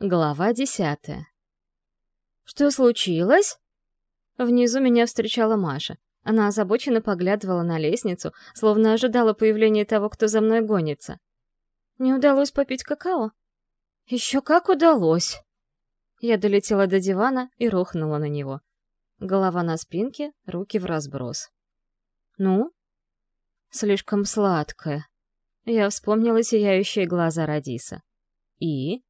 Глава десятая. «Что случилось?» Внизу меня встречала Маша. Она озабоченно поглядывала на лестницу, словно ожидала появления того, кто за мной гонится. «Не удалось попить какао?» «Еще как удалось!» Я долетела до дивана и рухнула на него. Голова на спинке, руки в разброс. «Ну?» «Слишком сладкое». Я вспомнила сияющие глаза Радиса. «И?»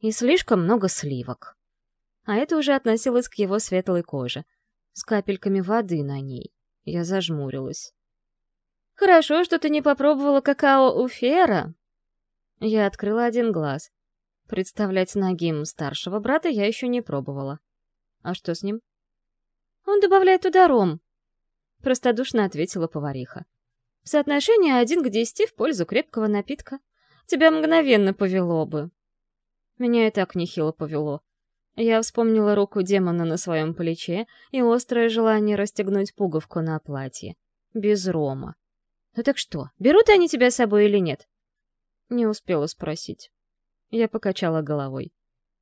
И слишком много сливок. А это уже относилось к его светлой коже, с капельками воды на ней. Я зажмурилась. «Хорошо, что ты не попробовала какао у Фера!» Я открыла один глаз. Представлять нагим старшего брата я еще не пробовала. А что с ним? «Он добавляет туда ром», — простодушно ответила повариха. «В соотношении один к десяти в пользу крепкого напитка. Тебя мгновенно повело бы». Меня и так нехило повело. Я вспомнила руку демона на своем плече и острое желание расстегнуть пуговку на платье. Без рома. «Ну так что, берут они тебя с собой или нет?» Не успела спросить. Я покачала головой.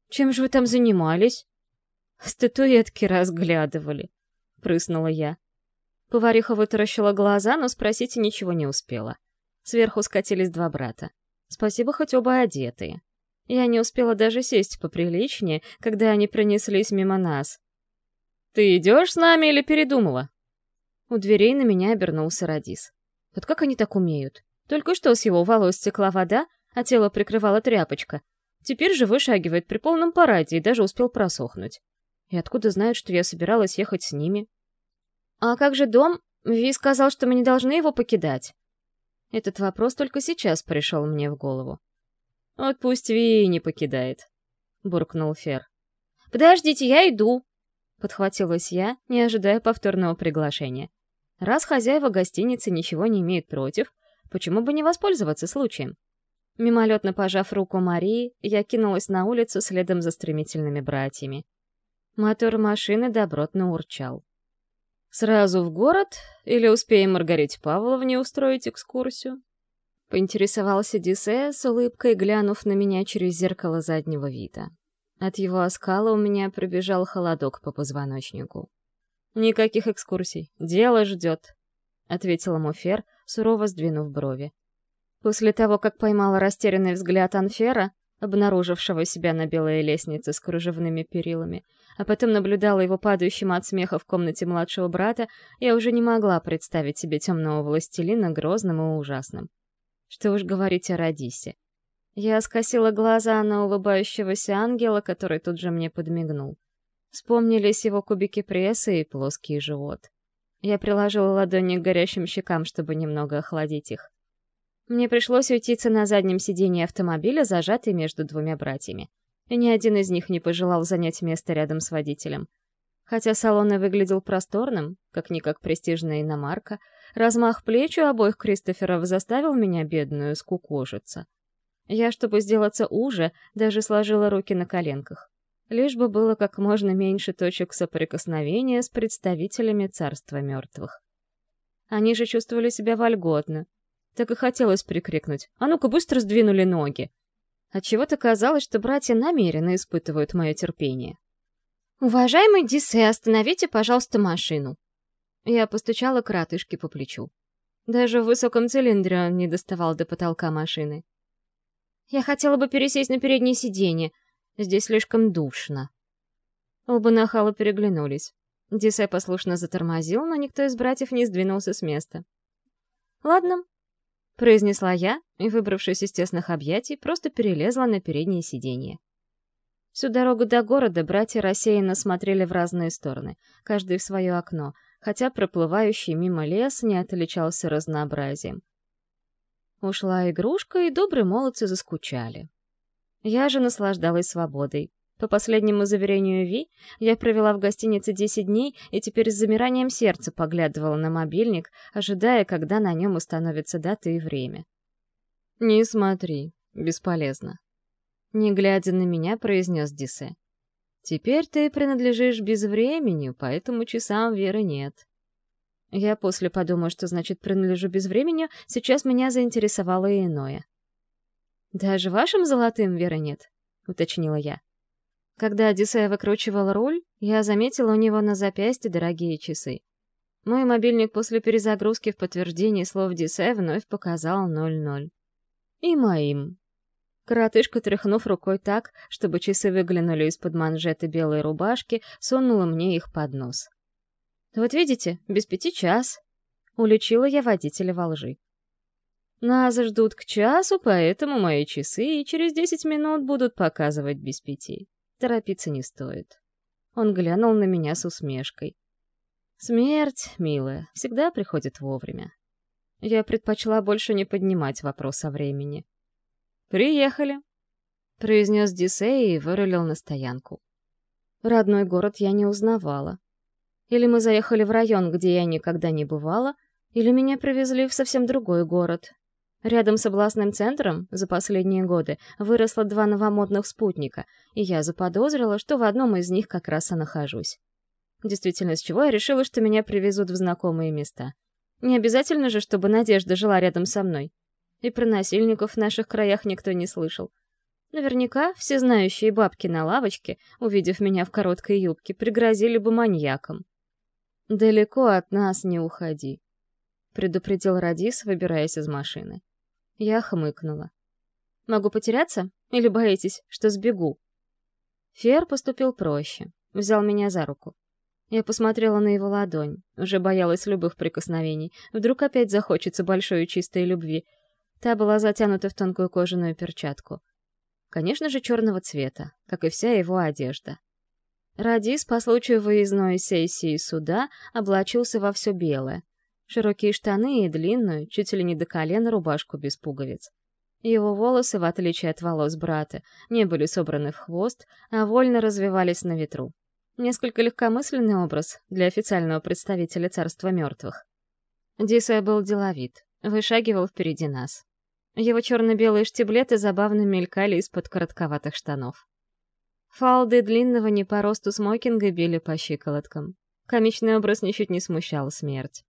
«Чем же вы там занимались?» «Статуэтки разглядывали», — прыснула я. Повариха вытаращила глаза, но спросить ничего не успела. Сверху скатились два брата. Спасибо, хоть оба одетые. Я не успела даже сесть поприличнее, когда они пронеслись мимо нас. «Ты идешь с нами или передумала?» У дверей на меня обернулся Радис. Вот как они так умеют? Только что с его волос стекла вода, а тело прикрывала тряпочка. Теперь же вышагивает при полном параде и даже успел просохнуть. И откуда знают, что я собиралась ехать с ними? «А как же дом? Ви сказал, что мы не должны его покидать». Этот вопрос только сейчас пришел мне в голову. «Вот пусть Ви не покидает», — буркнул Фер. «Подождите, я иду!» — подхватилась я, не ожидая повторного приглашения. Раз хозяева гостиницы ничего не имеют против, почему бы не воспользоваться случаем? Мимолетно пожав руку Марии, я кинулась на улицу следом за стремительными братьями. Мотор машины добротно урчал. «Сразу в город? Или успеем Маргарите Павловне устроить экскурсию?» — поинтересовался Дисе, с улыбкой глянув на меня через зеркало заднего вида. От его оскала у меня пробежал холодок по позвоночнику. «Никаких экскурсий. Дело ждет», — ответила Муфер, сурово сдвинув брови. После того, как поймала растерянный взгляд Анфера, обнаружившего себя на белой лестнице с кружевными перилами, а потом наблюдала его падающим от смеха в комнате младшего брата, я уже не могла представить себе темного властелина грозным и ужасным. Что уж говорить о Радисе. Я скосила глаза на улыбающегося ангела, который тут же мне подмигнул. Вспомнились его кубики пресса и плоский живот. Я приложила ладони к горящим щекам, чтобы немного охладить их. Мне пришлось уйтиться на заднем сиденье автомобиля, зажатый между двумя братьями. И ни один из них не пожелал занять место рядом с водителем. Хотя салон и выглядел просторным, как-никак престижная иномарка, размах плеч у обоих Кристоферов заставил меня, бедную, скукожиться. Я, чтобы сделаться уже, даже сложила руки на коленках. Лишь бы было как можно меньше точек соприкосновения с представителями царства мертвых. Они же чувствовали себя вольготно. Так и хотелось прикрикнуть «А ну-ка, быстро сдвинули ноги!» Отчего-то казалось, что братья намеренно испытывают мое терпение. «Уважаемый Дисе, остановите, пожалуйста, машину!» Я постучала кратышке по плечу. Даже в высоком цилиндре он не доставал до потолка машины. «Я хотела бы пересесть на переднее сиденье. Здесь слишком душно». Оба нахала переглянулись. Дисе послушно затормозил, но никто из братьев не сдвинулся с места. «Ладно», — произнесла я, и, выбравшись из тесных объятий, просто перелезла на переднее сиденье. Всю дорогу до города братья рассеянно смотрели в разные стороны, каждый в свое окно, хотя проплывающий мимо лес не отличался разнообразием. Ушла игрушка, и добрые молодцы заскучали. Я же наслаждалась свободой. По последнему заверению Ви, я провела в гостинице 10 дней и теперь с замиранием сердца поглядывала на мобильник, ожидая, когда на нем установится дата и время. «Не смотри, бесполезно», не глядя на меня, произнес Дисе. «Теперь ты принадлежишь безвремени, поэтому часам веры нет». Я после подумаю, что значит принадлежу безвремени, сейчас меня заинтересовало иное. «Даже вашим золотым веры нет?» — уточнила я. Когда Одиссея выкручивал руль, я заметила у него на запястье дорогие часы. Мой мобильник после перезагрузки в подтверждении слов Дисе вновь показал 00. И моим. Коротышка, тряхнув рукой так, чтобы часы выглянули из-под манжеты белой рубашки, сунула мне их под нос. «Вот видите, без пяти час». Уличила я водителя во лжи. Нас ждут к часу, поэтому мои часы и через десять минут будут показывать без пяти. Торопиться не стоит. Он глянул на меня с усмешкой. Смерть, милая, всегда приходит вовремя. Я предпочла больше не поднимать вопрос о времени. «Приехали», — произнес Дисей и вырулил на стоянку. Родной город я не узнавала. Или мы заехали в район, где я никогда не бывала, или меня привезли в совсем другой город. Рядом с областным центром за последние годы выросло два новомодных спутника, и я заподозрила, что в одном из них как раз и нахожусь. Действительно, с чего я решила, что меня привезут в знакомые места. Не обязательно же, чтобы Надежда жила рядом со мной. И про насильников в наших краях никто не слышал. Наверняка все знающие бабки на лавочке, увидев меня в короткой юбке, пригрозили бы маньяком. «Далеко от нас не уходи», — предупредил Радис, выбираясь из машины. Я хмыкнула. «Могу потеряться? Или боитесь, что сбегу?» Фер поступил проще, взял меня за руку. Я посмотрела на его ладонь, уже боялась любых прикосновений. Вдруг опять захочется большой и чистой любви. Та была затянута в тонкую кожаную перчатку. Конечно же, черного цвета, как и вся его одежда. Радис по случаю выездной сессии суда облачился во все белое. Широкие штаны и длинную, чуть ли не до колена, рубашку без пуговиц. Его волосы, в отличие от волос брата, не были собраны в хвост, а вольно развивались на ветру. Несколько легкомысленный образ для официального представителя царства мертвых. Дисая был деловит, вышагивал впереди нас. Его черно-белые штиблеты забавно мелькали из-под коротковатых штанов. Фалды длинного не по росту смокинга били по щиколоткам. Комичный образ ничуть не смущал смерть.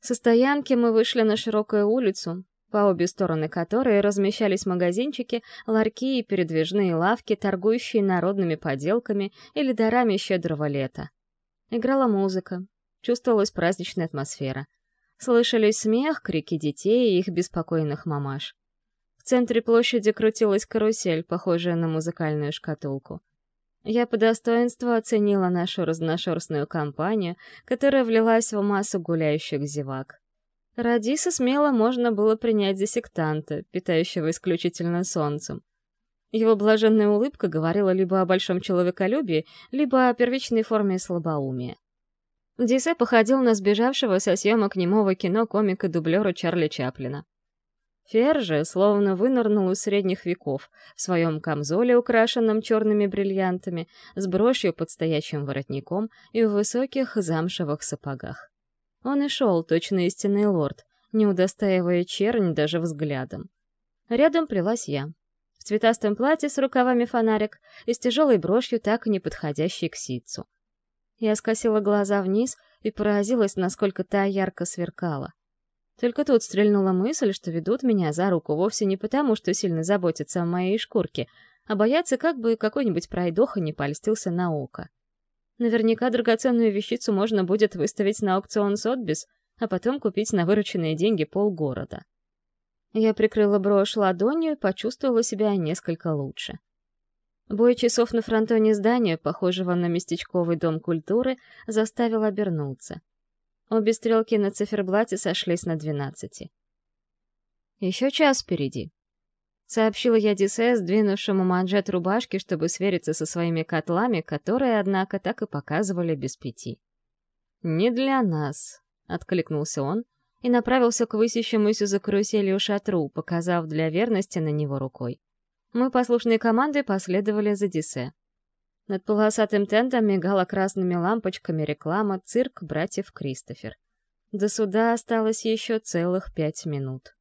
Со стоянки мы вышли на широкую улицу, по обе стороны которой размещались магазинчики, ларьки и передвижные лавки, торгующие народными поделками или дарами щедрого лета. Играла музыка, чувствовалась праздничная атмосфера. Слышались смех, крики детей и их беспокойных мамаш. В центре площади крутилась карусель, похожая на музыкальную шкатулку. Я по достоинству оценила нашу разношерстную компанию, которая влилась в массу гуляющих зевак. Радиса смело можно было принять за сектанта, питающего исключительно солнцем. Его блаженная улыбка говорила либо о большом человеколюбии, либо о первичной форме слабоумия. Дисе походил на сбежавшего со съемок немого кино комика-дублера Чарли Чаплина. Фер же словно вынырнул из средних веков в своем камзоле, украшенном черными бриллиантами, с брошью под стоячим воротником и в высоких замшевых сапогах. Он и шел, точно истинный лорд, не удостаивая чернь даже взглядом. Рядом плелась я. В цветастом платье с рукавами фонарик и с тяжелой брошью, так и не подходящей к ситцу. Я скосила глаза вниз и поразилась, насколько та ярко сверкала. Только тут стрельнула мысль, что ведут меня за руку вовсе не потому, что сильно заботятся о моей шкурке, а боятся, как бы какой-нибудь пройдоха не польстился на око. Наверняка драгоценную вещицу можно будет выставить на аукцион Сотбис, а потом купить на вырученные деньги полгорода. Я прикрыла брошь ладонью и почувствовала себя несколько лучше. Бой часов на фронтоне здания, похожего на местечковый дом культуры, заставил обернуться. Обе стрелки на циферблате сошлись на двенадцати. Еще час впереди сообщила я Дисе, сдвинувшему манжет рубашки, чтобы свериться со своими котлами, которые, однако, так и показывали без пяти. «Не для нас», — откликнулся он и направился к высящемуся за каруселью шатру, показав для верности на него рукой. Мы послушные команды последовали за Дисе. Над полосатым тентом мигала красными лампочками реклама «Цирк братьев Кристофер». До суда осталось еще целых пять минут.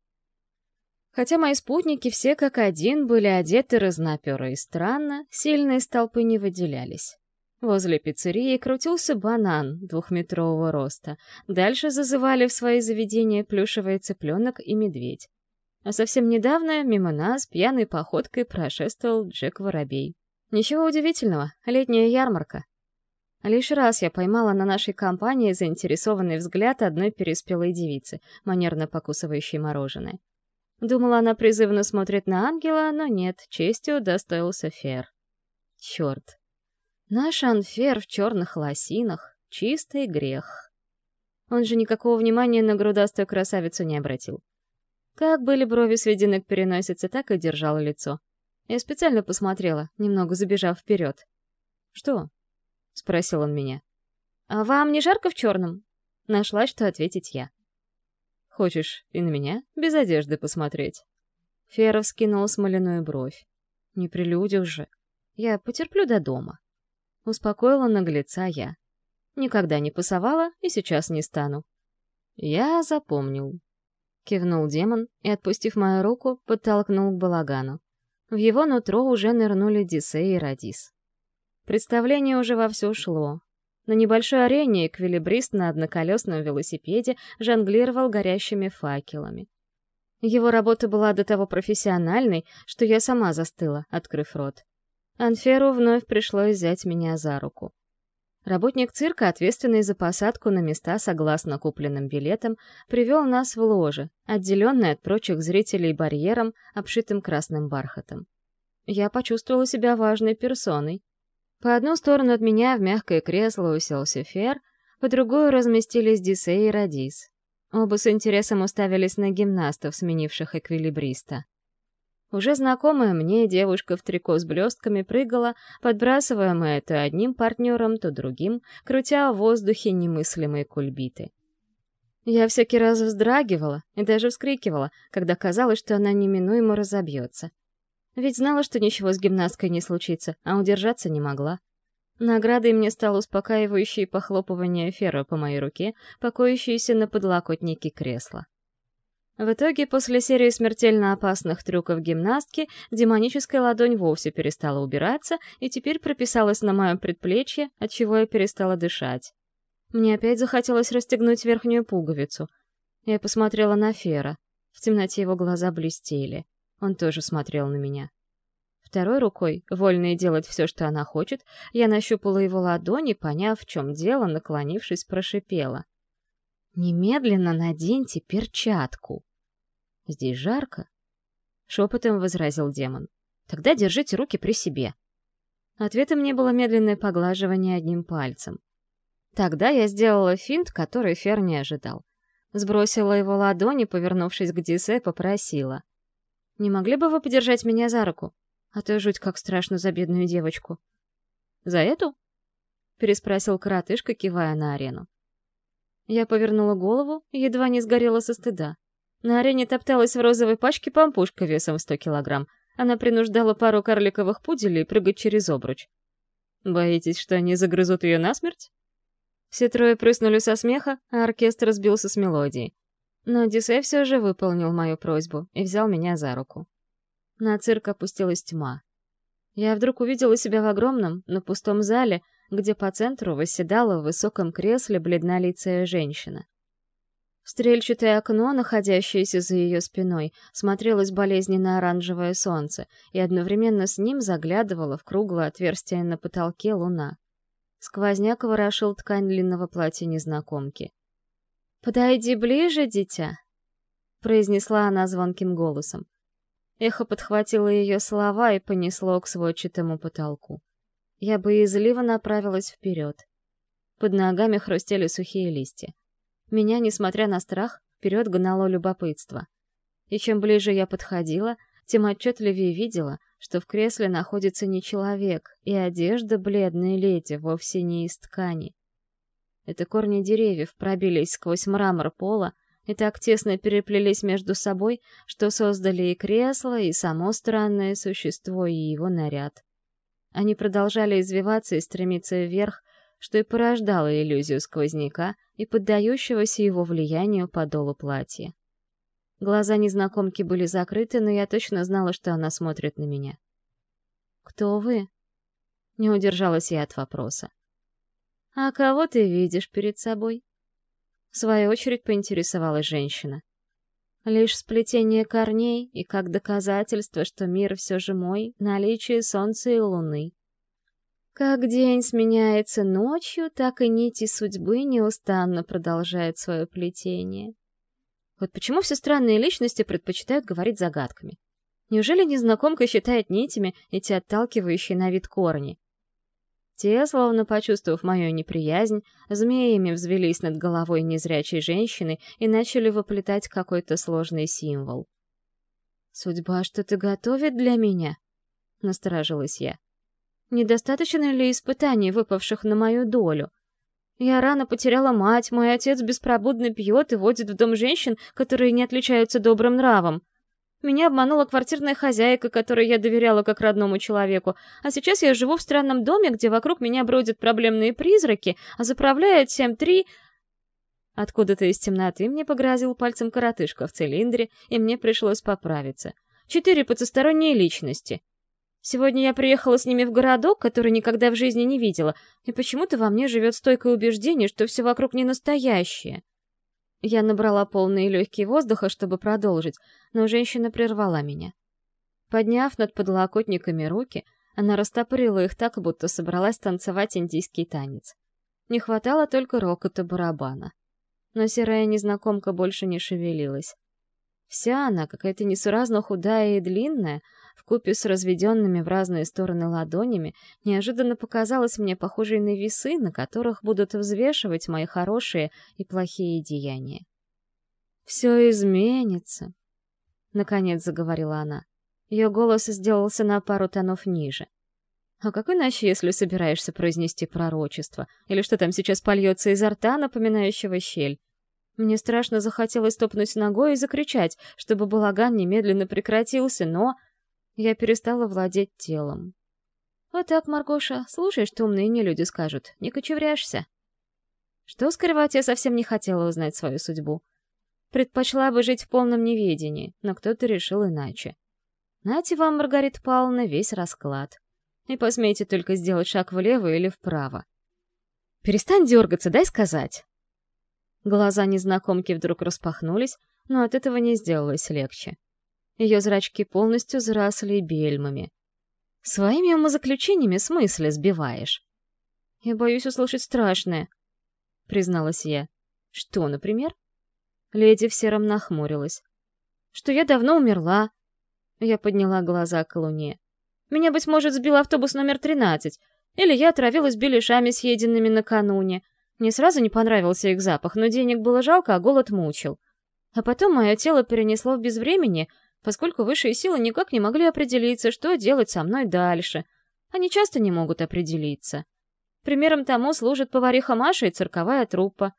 Хотя мои спутники все как один были одеты разноперо и странно, сильные из толпы не выделялись. Возле пиццерии крутился банан двухметрового роста. Дальше зазывали в свои заведения плюшевый цыпленок и медведь. А совсем недавно мимо нас пьяной походкой прошествовал Джек Воробей. Ничего удивительного, летняя ярмарка. Лишь раз я поймала на нашей компании заинтересованный взгляд одной переспелой девицы, манерно покусывающей мороженое. Думала, она призывно смотрит на ангела, но нет, честью удостоился Фер. Черт. Наш Анфер в черных лосинах — чистый грех. Он же никакого внимания на грудастую красавицу не обратил. Как были брови сведены к переносице, так и держала лицо. Я специально посмотрела, немного забежав вперед. «Что?» — спросил он меня. «А вам не жарко в черном?» Нашла, что ответить я. «Хочешь и на меня без одежды посмотреть?» Феров скинул смоляную бровь. «Не при людях же. Я потерплю до дома». Успокоила наглеца я. Никогда не пасовала и сейчас не стану. «Я запомнил», — кивнул демон и, отпустив мою руку, подтолкнул к балагану. В его нутро уже нырнули Дисей и Радис. Представление уже вовсю шло. На небольшой арене эквилибрист на одноколесном велосипеде жонглировал горящими факелами. Его работа была до того профессиональной, что я сама застыла, открыв рот. Анферу вновь пришлось взять меня за руку. Работник цирка, ответственный за посадку на места согласно купленным билетам, привел нас в ложе, отделенное от прочих зрителей барьером, обшитым красным бархатом. Я почувствовала себя важной персоной, по одну сторону от меня в мягкое кресло уселся Фер, по другую разместились Дисей и Радис. Оба с интересом уставились на гимнастов, сменивших эквилибриста. Уже знакомая мне девушка в трико с блестками прыгала, подбрасываемая то одним партнером, то другим, крутя в воздухе немыслимые кульбиты. Я всякий раз вздрагивала и даже вскрикивала, когда казалось, что она неминуемо разобьется. Ведь знала, что ничего с гимнасткой не случится, а удержаться не могла. Наградой мне стало успокаивающее похлопывание Фера по моей руке, покоящееся на подлокотнике кресла. В итоге, после серии смертельно опасных трюков гимнастки, демоническая ладонь вовсе перестала убираться и теперь прописалась на моем предплечье, отчего я перестала дышать. Мне опять захотелось расстегнуть верхнюю пуговицу. Я посмотрела на Фера. В темноте его глаза блестели. Он тоже смотрел на меня. Второй рукой, вольной делать все, что она хочет, я нащупала его ладони, поняв, в чем дело, наклонившись, прошипела. «Немедленно наденьте перчатку!» «Здесь жарко?» — шепотом возразил демон. «Тогда держите руки при себе». Ответом мне было медленное поглаживание одним пальцем. Тогда я сделала финт, который Фер не ожидал. Сбросила его ладони, повернувшись к Дисе, попросила. Не могли бы вы подержать меня за руку? А то жуть как страшно за бедную девочку. За эту? Переспросил коротышка, кивая на арену. Я повернула голову едва не сгорела со стыда. На арене топталась в розовой пачке пампушка весом в сто килограмм. Она принуждала пару карликовых пуделей прыгать через обруч. «Боитесь, что они загрызут ее насмерть?» Все трое прыснули со смеха, а оркестр сбился с мелодии. Но Дисей все же выполнил мою просьбу и взял меня за руку. На цирк опустилась тьма. Я вдруг увидела себя в огромном, но пустом зале, где по центру восседала в высоком кресле бледнолицая женщина. Стрельчатое окно, находящееся за ее спиной, смотрелось болезненно оранжевое солнце, и одновременно с ним заглядывала в круглое отверстие на потолке луна. Сквозняк ворошил ткань длинного платья незнакомки. «Подойди ближе, дитя», — произнесла она звонким голосом. Эхо подхватило ее слова и понесло к сводчатому потолку. Я боязливо направилась вперед. Под ногами хрустели сухие листья. Меня, несмотря на страх, вперед гнало любопытство. И чем ближе я подходила, тем отчетливее видела, что в кресле находится не человек, и одежда бледной леди вовсе не из ткани. Это корни деревьев пробились сквозь мрамор пола и так тесно переплелись между собой, что создали и кресло, и само странное существо, и его наряд. Они продолжали извиваться и стремиться вверх, что и порождало иллюзию сквозняка и поддающегося его влиянию подолу платья. Глаза незнакомки были закрыты, но я точно знала, что она смотрит на меня. «Кто вы?» Не удержалась я от вопроса. «А кого ты видишь перед собой?» В свою очередь поинтересовалась женщина. Лишь сплетение корней и как доказательство, что мир все же мой, наличие солнца и луны. Как день сменяется ночью, так и нити судьбы неустанно продолжают свое плетение. Вот почему все странные личности предпочитают говорить загадками? Неужели незнакомка считает нитями эти отталкивающие на вид корни? Те, словно почувствовав мою неприязнь, змеями взвелись над головой незрячей женщины и начали воплетать какой-то сложный символ. «Судьба что-то готовит для меня?» — насторожилась я. «Недостаточно ли испытаний, выпавших на мою долю? Я рано потеряла мать, мой отец беспробудно пьет и водит в дом женщин, которые не отличаются добрым нравом. Меня обманула квартирная хозяйка, которой я доверяла как родному человеку, а сейчас я живу в странном доме, где вокруг меня бродят проблемные призраки, а заправляет 7-3... Откуда-то из темноты мне погрозил пальцем коротышка в цилиндре, и мне пришлось поправиться. Четыре потусторонние личности. Сегодня я приехала с ними в городок, который никогда в жизни не видела, и почему-то во мне живет стойкое убеждение, что все вокруг не настоящее. Я набрала полные легкие воздуха, чтобы продолжить, но женщина прервала меня. Подняв над подлокотниками руки, она растопырила их так, будто собралась танцевать индийский танец. Не хватало только рокота барабана. Но серая незнакомка больше не шевелилась. Вся она, какая-то несуразно худая и длинная, вкупе с разведенными в разные стороны ладонями, неожиданно показалась мне похожей на весы, на которых будут взвешивать мои хорошие и плохие деяния. «Все изменится», — наконец заговорила она. Ее голос сделался на пару тонов ниже. «А как иначе, если собираешься произнести пророчество? Или что там сейчас польется изо рта, напоминающего щель? Мне страшно захотелось топнуть ногой и закричать, чтобы балаган немедленно прекратился, но я перестала владеть телом. «Вот так, Маргоша, слушай, что умные не люди скажут, не кочевряешься». Что скрывать, я совсем не хотела узнать свою судьбу. Предпочла бы жить в полном неведении, но кто-то решил иначе. Нате вам, Маргарита Павловна, весь расклад. И посмейте только сделать шаг влево или вправо. «Перестань дергаться, дай сказать!» Глаза незнакомки вдруг распахнулись, но от этого не сделалось легче. Ее зрачки полностью заросли бельмами. Своими умозаключениями смысле сбиваешь. Я боюсь услышать страшное, призналась я. Что, например? Леди в сером нахмурилась. Что я давно умерла. Я подняла глаза к луне. Меня, быть может, сбил автобус номер 13, или я отравилась беляшами, съеденными накануне. Мне сразу не понравился их запах, но денег было жалко, а голод мучил. А потом мое тело перенесло в безвремени, поскольку высшие силы никак не могли определиться, что делать со мной дальше. Они часто не могут определиться. Примером тому служит повариха Маша и цирковая труппа.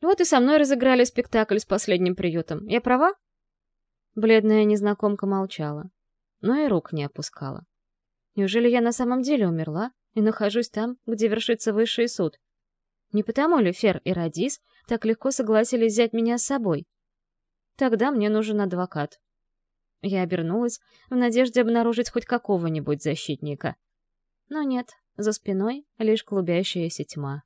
Вот и со мной разыграли спектакль с последним приютом. Я права? Бледная незнакомка молчала, но и рук не опускала. Неужели я на самом деле умерла и нахожусь там, где вершится высший суд? Не потому ли Фер и Радис так легко согласились взять меня с собой? Тогда мне нужен адвокат. Я обернулась в надежде обнаружить хоть какого-нибудь защитника. Но нет, за спиной лишь клубящаяся тьма.